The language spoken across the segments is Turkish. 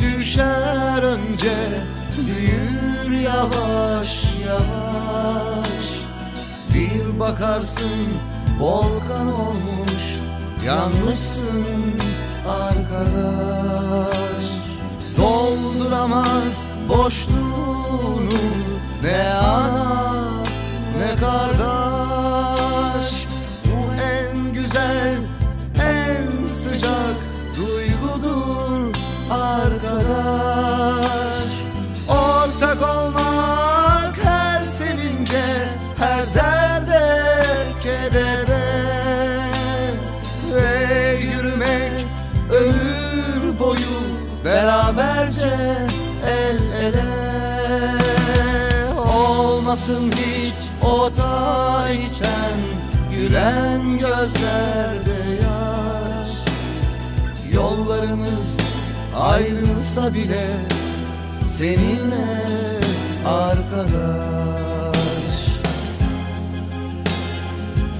geçer önce Büyür yavaş yavaş. Bir bakarsın volkan olmuş Yanmışsın arkadaş. Dolduramaz boşluğunu Ne ana ne kardeş. Bu en güzel en sıcak beraberce el ele. Olmasın hiç o tarihten gülen gözlerde yaş Yollarımız ayrılsa bile seninle arkadaş.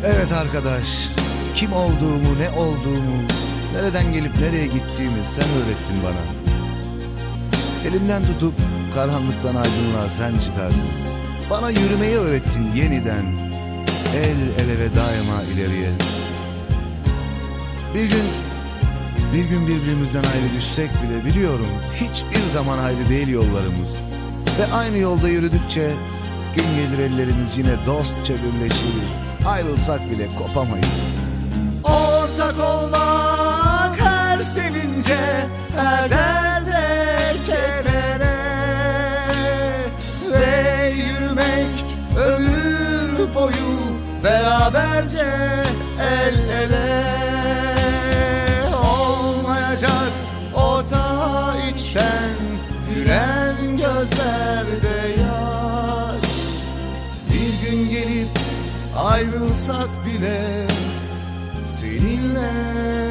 Evet arkadaş, kim olduğumu, ne olduğumu, nereden gelip nereye gittiğimi sen öğrettin bana. Elimden tutup karanlıktan aydınlığa sen çıkardın. Bana yürümeyi öğrettin yeniden. El ele ve daima ileriye. Bir gün, bir gün birbirimizden ayrı düşsek bile biliyorum hiçbir zaman ayrı değil yollarımız. Ve aynı yolda yürüdükçe gün gelir ellerimiz yine dostça birleşir. Ayrılsak bile kopamayız. beraberce el ele Olmayacak o ta içten gülen gözlerde yaş Bir gün gelip ayrılsak bile seninle